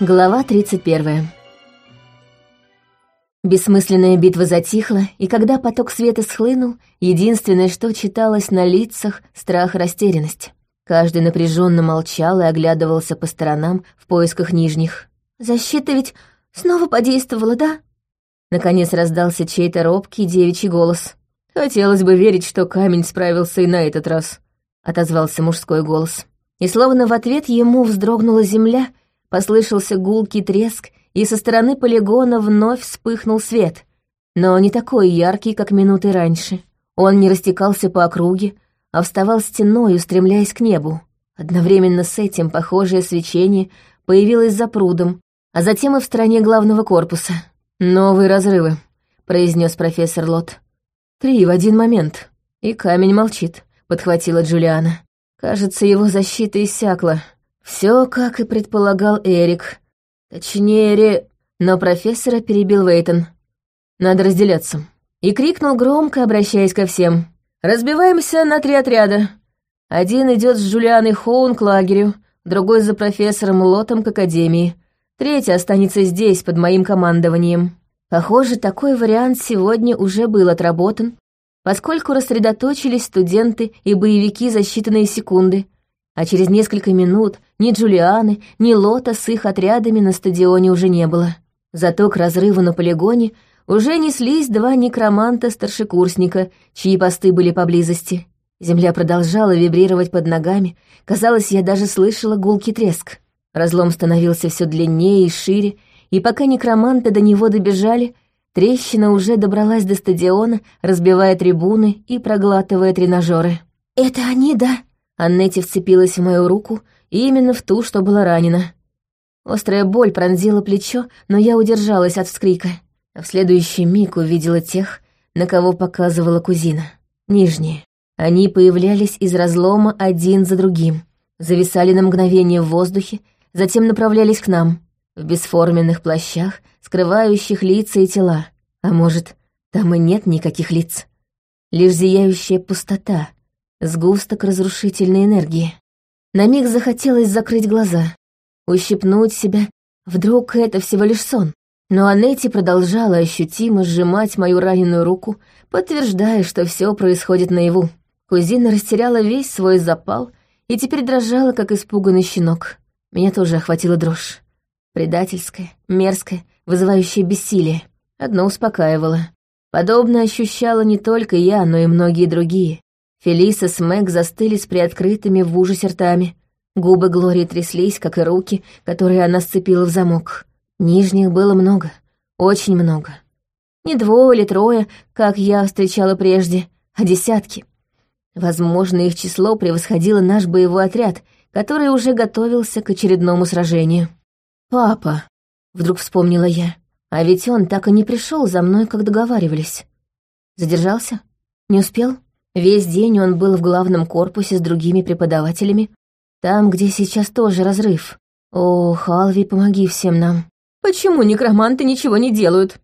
Глава 31. Бессмысленная битва затихла, и когда поток света схлынул, единственное, что читалось на лицах — страх и растерянность. Каждый напряженно молчал и оглядывался по сторонам в поисках нижних. «Защита ведь снова подействовала, да?» Наконец раздался чей-то робкий девичий голос. «Хотелось бы верить, что камень справился и на этот раз», — отозвался мужской голос. И словно в ответ ему вздрогнула земля — Послышался гулкий треск, и со стороны полигона вновь вспыхнул свет, но не такой яркий, как минуты раньше. Он не растекался по округе, а вставал стеной, устремляясь к небу. Одновременно с этим похожее свечение появилось за прудом, а затем и в стороне главного корпуса. «Новые разрывы», — произнес профессор Лот. «Три в один момент. И камень молчит», — подхватила Джулиана. «Кажется, его защита иссякла. Все, как и предполагал Эрик. Точнее, ре... Но профессора перебил Вейтон. Надо разделяться. И крикнул громко, обращаясь ко всем. «Разбиваемся на три отряда. Один идет с Джулианой Хоун к лагерю, другой за профессором Лотом к академии. Третий останется здесь, под моим командованием». Похоже, такой вариант сегодня уже был отработан, поскольку рассредоточились студенты и боевики за считанные секунды, а через несколько минут ни Джулианы, ни Лота с их отрядами на стадионе уже не было. Зато к разрыву на полигоне уже неслись два некроманта-старшекурсника, чьи посты были поблизости. Земля продолжала вибрировать под ногами, казалось, я даже слышала гулкий треск. Разлом становился все длиннее и шире, и пока некроманты до него добежали, трещина уже добралась до стадиона, разбивая трибуны и проглатывая тренажеры. «Это они, да?» Аннетти вцепилась в мою руку, именно в ту, что была ранена. Острая боль пронзила плечо, но я удержалась от вскрика. А в следующий миг увидела тех, на кого показывала кузина. Нижние. Они появлялись из разлома один за другим, зависали на мгновение в воздухе, затем направлялись к нам, в бесформенных плащах, скрывающих лица и тела. А может, там и нет никаких лиц. Лишь зияющая пустота — сгусток разрушительной энергии. На миг захотелось закрыть глаза, ущипнуть себя. Вдруг это всего лишь сон. Но Анетти продолжала ощутимо сжимать мою раненую руку, подтверждая, что все происходит наяву. Кузина растеряла весь свой запал и теперь дрожала, как испуганный щенок. Меня тоже охватила дрожь. Предательская, мерзкая, вызывающая бессилие. Одно успокаивало. Подобное ощущала не только я, но и многие другие. Фелиса с Мэг застыли с приоткрытыми в ужасе ртами. Губы Глории тряслись, как и руки, которые она сцепила в замок. Нижних было много, очень много. Не двое или трое, как я встречала прежде, а десятки. Возможно, их число превосходило наш боевой отряд, который уже готовился к очередному сражению. «Папа», — вдруг вспомнила я, а ведь он так и не пришел за мной, как договаривались. Задержался? Не успел? Весь день он был в главном корпусе с другими преподавателями, там, где сейчас тоже разрыв. О, Халви, помоги всем нам. Почему некроманты ничего не делают?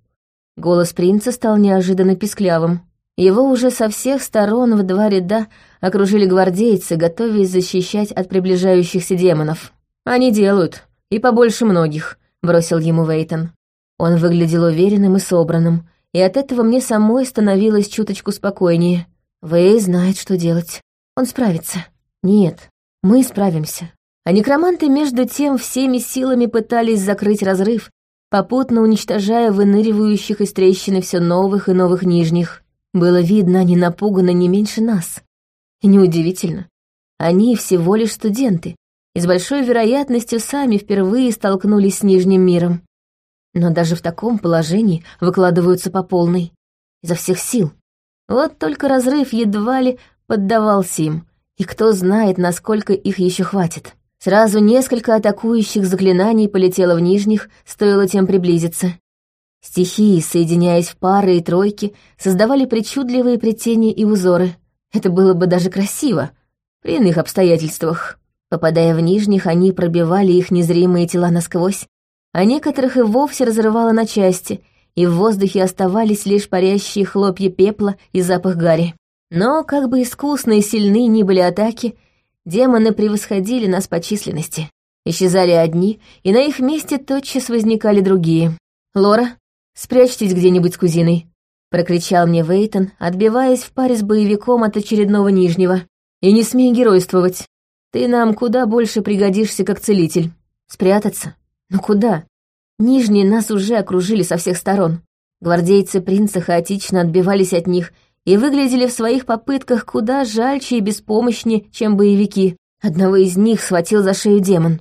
Голос принца стал неожиданно писклявым. Его уже со всех сторон в два ряда окружили гвардейцы, готовясь защищать от приближающихся демонов. «Они делают, и побольше многих», — бросил ему Вейтон. Он выглядел уверенным и собранным, и от этого мне самой становилось чуточку спокойнее — Вэй знает, что делать. Он справится. Нет, мы справимся. А некроманты между тем всеми силами пытались закрыть разрыв, попутно уничтожая выныривающих из трещины все новых и новых нижних. Было видно, они напуганы не меньше нас. И неудивительно. Они всего лишь студенты, и с большой вероятностью сами впервые столкнулись с Нижним миром. Но даже в таком положении выкладываются по полной. Изо всех сил. Вот только разрыв едва ли поддавался им, и кто знает, насколько их еще хватит. Сразу несколько атакующих заклинаний полетело в нижних, стоило тем приблизиться. Стихии, соединяясь в пары и тройки, создавали причудливые плетения и узоры. Это было бы даже красиво, при иных обстоятельствах. Попадая в нижних, они пробивали их незримые тела насквозь, а некоторых и вовсе разрывало на части — и в воздухе оставались лишь парящие хлопья пепла и запах гари. Но, как бы искусны и сильны ни были атаки, демоны превосходили нас по численности. Исчезали одни, и на их месте тотчас возникали другие. «Лора, спрячьтесь где-нибудь с кузиной», — прокричал мне Вейтон, отбиваясь в паре с боевиком от очередного нижнего. «И не смей геройствовать. Ты нам куда больше пригодишься как целитель. Спрятаться? Ну куда? Нижние нас уже окружили со всех сторон. Гвардейцы принца хаотично отбивались от них и выглядели в своих попытках куда жальче и беспомощнее, чем боевики. Одного из них схватил за шею демон.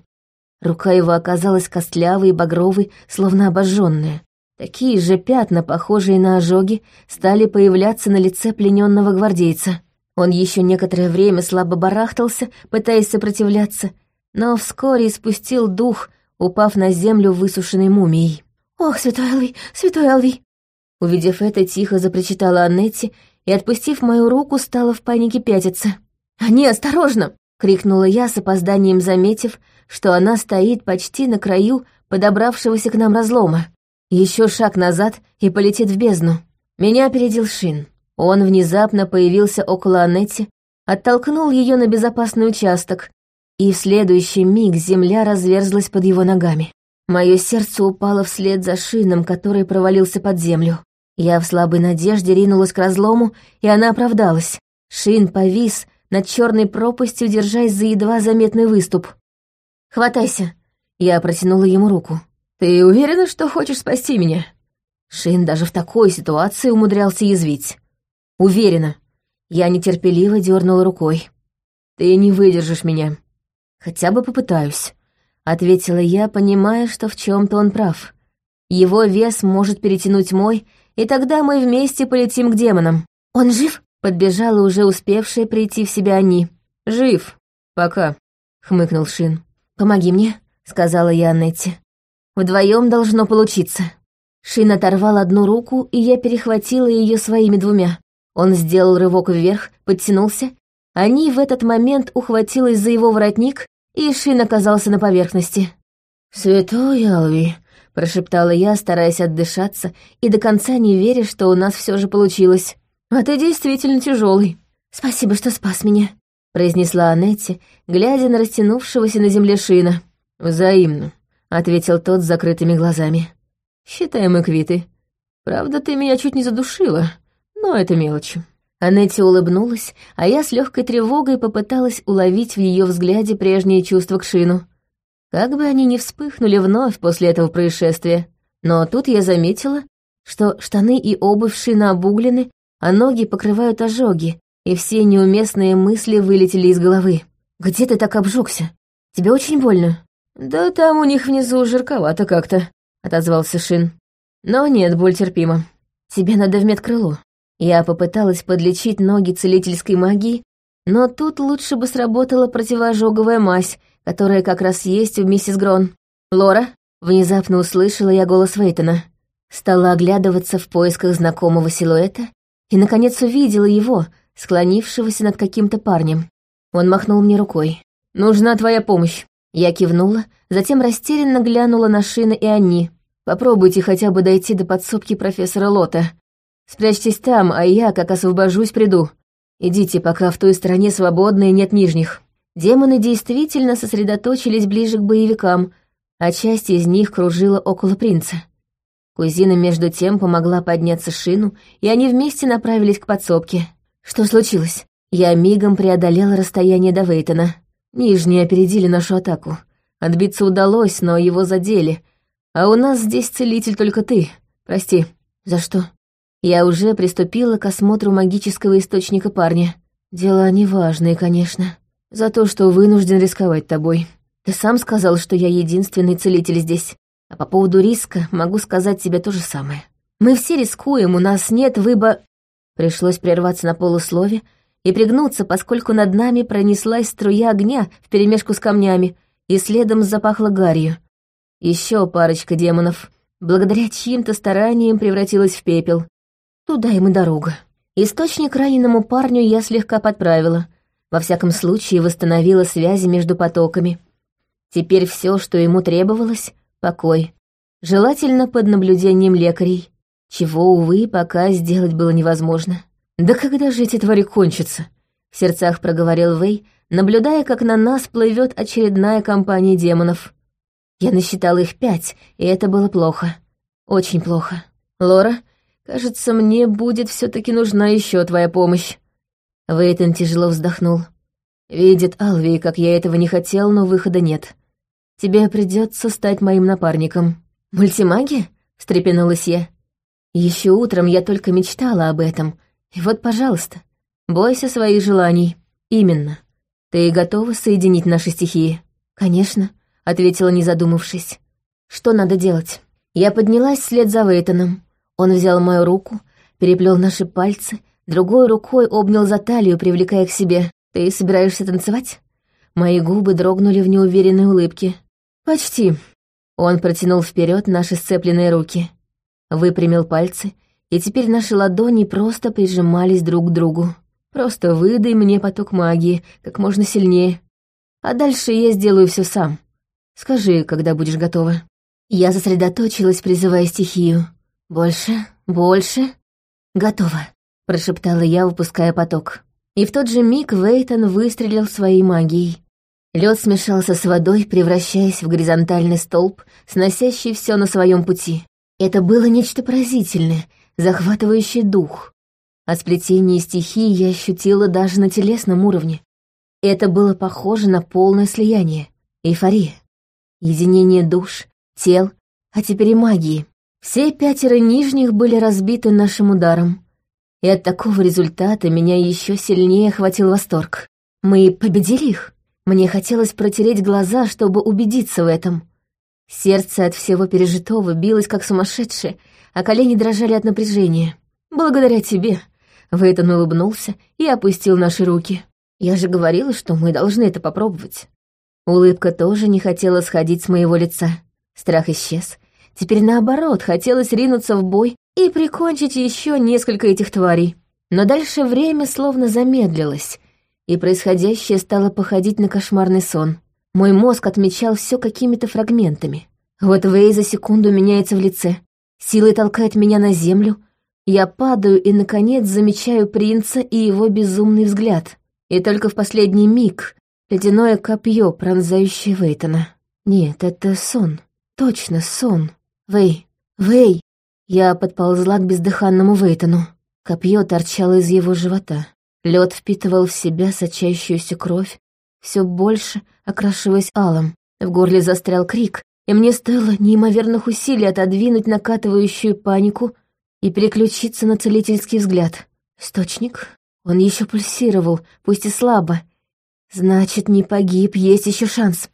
Рука его оказалась костлявой и багровой, словно обожженная. Такие же пятна, похожие на ожоги, стали появляться на лице плененного гвардейца. Он еще некоторое время слабо барахтался, пытаясь сопротивляться, но вскоре испустил дух, упав на землю высушенной мумией. «Ох, святой Алвий, святой Алвий!» Увидев это, тихо запричитала Аннетти и, отпустив мою руку, стала в панике пятиться. «Они, осторожно!» — крикнула я с опозданием, заметив, что она стоит почти на краю подобравшегося к нам разлома. Еще шаг назад и полетит в бездну. Меня опередил Шин. Он внезапно появился около Аннетти, оттолкнул ее на безопасный участок, и в следующий миг земля разверзлась под его ногами. Мое сердце упало вслед за Шином, который провалился под землю. Я в слабой надежде ринулась к разлому, и она оправдалась. Шин повис над черной пропастью, держась за едва заметный выступ. «Хватайся!» Я протянула ему руку. «Ты уверена, что хочешь спасти меня?» Шин даже в такой ситуации умудрялся язвить. «Уверена». Я нетерпеливо дернула рукой. «Ты не выдержишь меня. Хотя бы попытаюсь», — ответила я, понимая, что в чем то он прав. Его вес может перетянуть мой, и тогда мы вместе полетим к демонам. Он жив? Подбежала уже успевшая прийти в себя они. Жив. Пока, хмыкнул Шин. Помоги мне, сказала я Аннетте. Вдвоем должно получиться. Шин оторвал одну руку, и я перехватила ее своими двумя. Он сделал рывок вверх, подтянулся. Они в этот момент ухватилась за его воротник, и Шин оказался на поверхности. «Святой Алви», прошептала я, стараясь отдышаться и до конца не веря, что у нас все же получилось. «А ты действительно тяжелый. «Спасибо, что спас меня», — произнесла Анетти, глядя на растянувшегося на земле шина. «Взаимно», — ответил тот с закрытыми глазами. «Считай, мы квиты. Правда, ты меня чуть не задушила, но это мелочи». Анетти улыбнулась, а я с легкой тревогой попыталась уловить в ее взгляде прежние чувства к Шину. Как бы они ни вспыхнули вновь после этого происшествия. Но тут я заметила, что штаны и обувь шина обуглены, а ноги покрывают ожоги, и все неуместные мысли вылетели из головы. «Где ты так обжегся? Тебе очень больно?» «Да там у них внизу жарковато как-то», — отозвался Шин. «Но нет, боль терпима. Тебе надо в медкрыло». Я попыталась подлечить ноги целительской магией, но тут лучше бы сработала противоожоговая мазь, которая как раз есть у миссис Грон. «Лора?» — внезапно услышала я голос Вейтона. Стала оглядываться в поисках знакомого силуэта и, наконец, увидела его, склонившегося над каким-то парнем. Он махнул мне рукой. «Нужна твоя помощь». Я кивнула, затем растерянно глянула на Шина и Анни. «Попробуйте хотя бы дойти до подсобки профессора Лота. Спрячьтесь там, а я, как освобожусь, приду. Идите, пока в той стороне свободно нет нижних». Демоны действительно сосредоточились ближе к боевикам, а часть из них кружила около принца. Кузина между тем помогла подняться шину, и они вместе направились к подсобке. Что случилось? Я мигом преодолела расстояние до Вейтона. Нижние опередили нашу атаку. Отбиться удалось, но его задели. А у нас здесь целитель только ты. Прости. За что? Я уже приступила к осмотру магического источника парня. Дела неважные, конечно за то, что вынужден рисковать тобой. Ты сам сказал, что я единственный целитель здесь. А по поводу риска могу сказать тебе то же самое. Мы все рискуем, у нас нет выбора...» Пришлось прерваться на полуслове и пригнуться, поскольку над нами пронеслась струя огня вперемешку с камнями, и следом запахло гарью. Еще парочка демонов, благодаря чьим-то стараниям, превратилась в пепел. Туда им и дорога. Источник раненому парню я слегка подправила — во всяком случае, восстановила связи между потоками. Теперь все, что ему требовалось — покой. Желательно под наблюдением лекарей, чего, увы, пока сделать было невозможно. «Да когда же эти твари кончатся?» — в сердцах проговорил Вэй, наблюдая, как на нас плывет очередная компания демонов. Я насчитала их пять, и это было плохо. Очень плохо. Лора, кажется, мне будет все таки нужна еще твоя помощь. Вейтон тяжело вздохнул. Видит Алви, как я этого не хотел, но выхода нет. Тебе придется стать моим напарником. Мультимагия? встрепенулась я. Еще утром я только мечтала об этом. И вот, пожалуйста, бойся своих желаний. Именно. Ты готова соединить наши стихии? Конечно, ответила, не задумавшись. Что надо делать? Я поднялась вслед за Вейтоном. Он взял мою руку, переплел наши пальцы, другой рукой обнял за талию, привлекая к себе. «Ты собираешься танцевать?» Мои губы дрогнули в неуверенной улыбке. «Почти». Он протянул вперед наши сцепленные руки, выпрямил пальцы, и теперь наши ладони просто прижимались друг к другу. «Просто выдай мне поток магии как можно сильнее, а дальше я сделаю все сам. Скажи, когда будешь готова». Я сосредоточилась, призывая стихию. «Больше, больше. Готово», — прошептала я, выпуская поток. И в тот же миг Вейтон выстрелил своей магией. Лед смешался с водой, превращаясь в горизонтальный столб, сносящий все на своем пути. Это было нечто поразительное, захватывающее дух. От сплетения стихий я ощутила даже на телесном уровне. Это было похоже на полное слияние, эйфория, единение душ, тел, а теперь и магии. Все пятеро нижних были разбиты нашим ударом. И от такого результата меня еще сильнее охватил восторг. Мы победили их. Мне хотелось протереть глаза, чтобы убедиться в этом. Сердце от всего пережитого билось как сумасшедшее, а колени дрожали от напряжения. «Благодаря тебе», — Вейтон улыбнулся и опустил наши руки. «Я же говорила, что мы должны это попробовать». Улыбка тоже не хотела сходить с моего лица. Страх исчез. Теперь наоборот, хотелось ринуться в бой и прикончить еще несколько этих тварей. Но дальше время словно замедлилось, и происходящее стало походить на кошмарный сон. Мой мозг отмечал все какими-то фрагментами. Вот Вей за секунду меняется в лице, силой толкает меня на землю, я падаю и, наконец, замечаю принца и его безумный взгляд. И только в последний миг ледяное копье, пронзающее Вейтона. Нет, это сон. Точно, сон. Вэй, Вэй! Я подползла к бездыханному Вейтону. Копье торчало из его живота. Лед впитывал в себя сочащуюся кровь, все больше окрашиваясь алым. В горле застрял крик, и мне стоило неимоверных усилий отодвинуть накатывающую панику и переключиться на целительский взгляд. Источник? Он еще пульсировал, пусть и слабо. Значит, не погиб, есть еще шанс.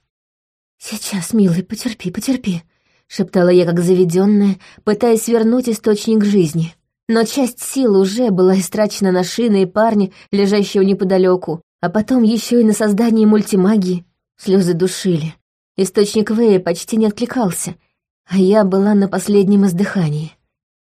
«Сейчас, милый, потерпи, потерпи», — шептала я как заведенная, пытаясь вернуть источник жизни. Но часть сил уже была истрачена на шины и парня, лежащего неподалеку, а потом еще и на создание мультимагии. Слезы душили. Источник Вэя почти не откликался, а я была на последнем издыхании.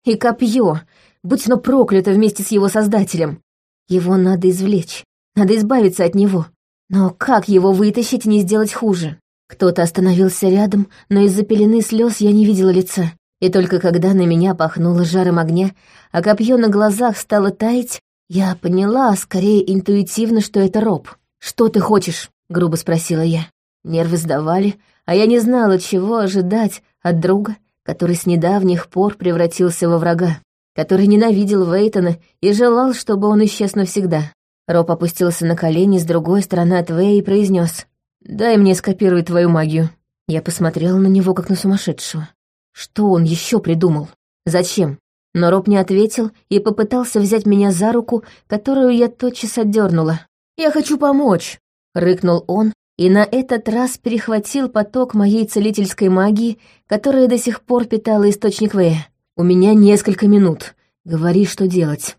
И копье, будь оно проклято вместе с его создателем. Его надо извлечь, надо избавиться от него. Но как его вытащить и не сделать хуже? Кто-то остановился рядом, но из-за пелены слез я не видела лица. И только когда на меня пахнуло жаром огня, а копье на глазах стало таять, я поняла, скорее интуитивно, что это Роб. «Что ты хочешь?» — грубо спросила я. Нервы сдавали, а я не знала, чего ожидать от друга, который с недавних пор превратился во врага, который ненавидел Вейтона и желал, чтобы он исчез навсегда. Роб опустился на колени с другой стороны от Вэя и произнес: «Дай мне скопировать твою магию». Я посмотрела на него, как на сумасшедшего. Что он еще придумал? Зачем? Но Роб не ответил и попытался взять меня за руку, которую я тотчас отдернула. «Я хочу помочь!» — рыкнул он, и на этот раз перехватил поток моей целительской магии, которая до сих пор питала источник Вэя. «У меня несколько минут. Говори, что делать».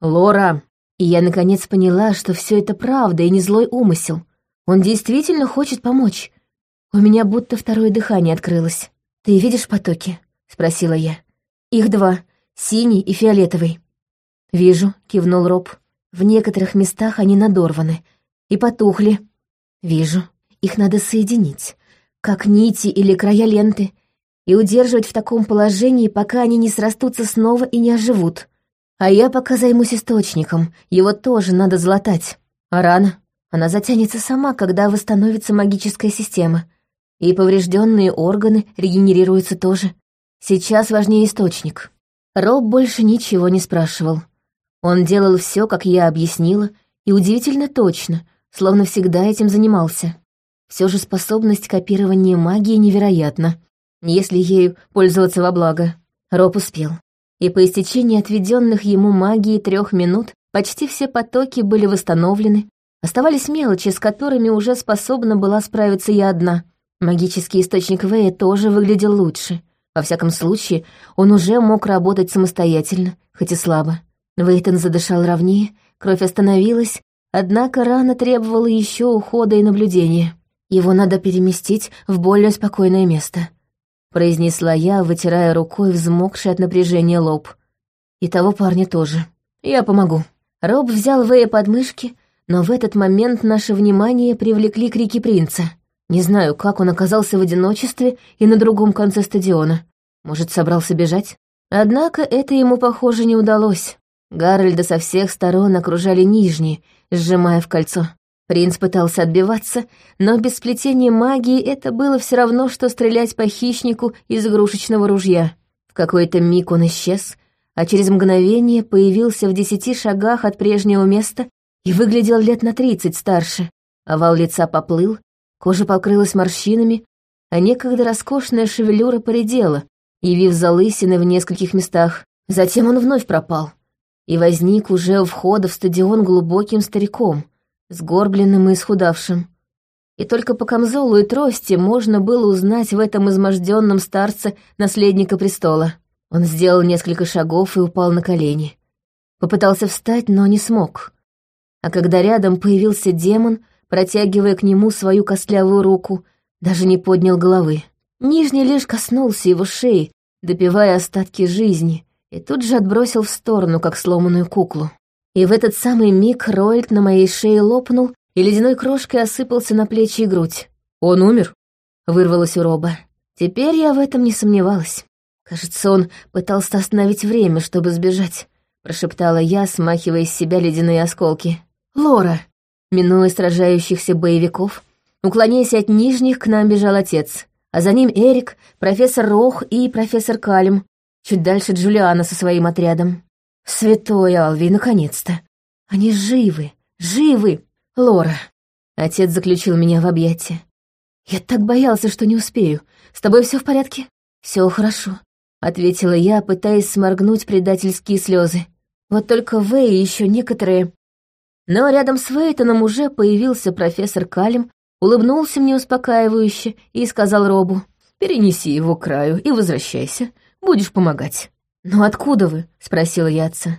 «Лора!» И я наконец поняла, что все это правда и не злой умысел. Он действительно хочет помочь. У меня будто второе дыхание открылось. «Ты видишь потоки?» — спросила я. «Их два, синий и фиолетовый». «Вижу», — кивнул Роб. «В некоторых местах они надорваны и потухли». «Вижу. Их надо соединить, как нити или края ленты, и удерживать в таком положении, пока они не срастутся снова и не оживут. А я пока займусь источником, его тоже надо златать. А рано? Она затянется сама, когда восстановится магическая система. И поврежденные органы регенерируются тоже. Сейчас важнее источник. Роб больше ничего не спрашивал. Он делал все, как я объяснила, и удивительно точно, словно всегда этим занимался. Все же способность копирования магии невероятна, если ею пользоваться во благо. Роб успел. И по истечении отведенных ему магии трех минут почти все потоки были восстановлены, оставались мелочи, с которыми уже способна была справиться я одна. Магический источник Вэя тоже выглядел лучше. Во всяком случае, он уже мог работать самостоятельно, хоть и слабо. Вейтон задышал ровнее, кровь остановилась, однако рана требовала еще ухода и наблюдения. Его надо переместить в более спокойное место произнесла я, вытирая рукой взмокший от напряжения лоб. И того парня тоже. Я помогу. Роб взял Вэя под мышки, но в этот момент наше внимание привлекли крики принца. Не знаю, как он оказался в одиночестве и на другом конце стадиона. Может, собрался бежать? Однако это ему, похоже, не удалось. Гарольда со всех сторон окружали нижние, сжимая в кольцо. Принц пытался отбиваться, но без сплетения магии это было все равно, что стрелять по хищнику из игрушечного ружья. В какой-то миг он исчез, а через мгновение появился в десяти шагах от прежнего места и выглядел лет на тридцать старше. Овал лица поплыл, кожа покрылась морщинами, а некогда роскошная шевелюра поредела, явив залысины в нескольких местах. Затем он вновь пропал и возник уже у входа в стадион глубоким стариком — сгорбленным и исхудавшим. И только по камзолу и трости можно было узнать в этом изможденном старце наследника престола. Он сделал несколько шагов и упал на колени. Попытался встать, но не смог. А когда рядом появился демон, протягивая к нему свою костлявую руку, даже не поднял головы. Нижний лишь коснулся его шеи, допивая остатки жизни, и тут же отбросил в сторону, как сломанную куклу. И в этот самый миг Ройлд на моей шее лопнул и ледяной крошкой осыпался на плечи и грудь. «Он умер?» — вырвалось у Роба. Теперь я в этом не сомневалась. Кажется, он пытался остановить время, чтобы сбежать, прошептала я, смахивая с себя ледяные осколки. «Лора!» Минуя сражающихся боевиков, уклоняясь от нижних, к нам бежал отец, а за ним Эрик, профессор Рох и профессор Калим, чуть дальше Джулиана со своим отрядом. Святой Алви, наконец-то. Они живы, живы. Лора. Отец заключил меня в объятия. Я так боялся, что не успею. С тобой все в порядке? Все хорошо, ответила я, пытаясь сморгнуть предательские слезы. Вот только Вэй и еще некоторые... Но рядом с Вейтоном уже появился профессор Калим, улыбнулся мне успокаивающе и сказал Робу, «Перенеси его к краю и возвращайся, будешь помогать». «Ну откуда вы?» — спросила я отца.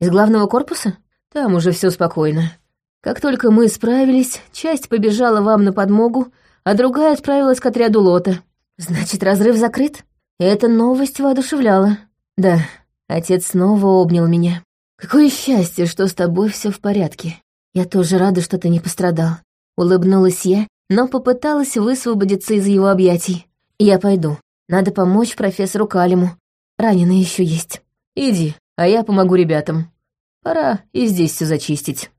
«Из главного корпуса? Там уже все спокойно. Как только мы справились, часть побежала вам на подмогу, а другая отправилась к отряду Лота. Значит, разрыв закрыт?» Эта новость воодушевляла. «Да». Отец снова обнял меня. «Какое счастье, что с тобой все в порядке. Я тоже рада, что ты не пострадал». Улыбнулась я, но попыталась высвободиться из его объятий. «Я пойду. Надо помочь профессору Калиму. Раненые еще есть. Иди, а я помогу ребятам. Пора и здесь все зачистить.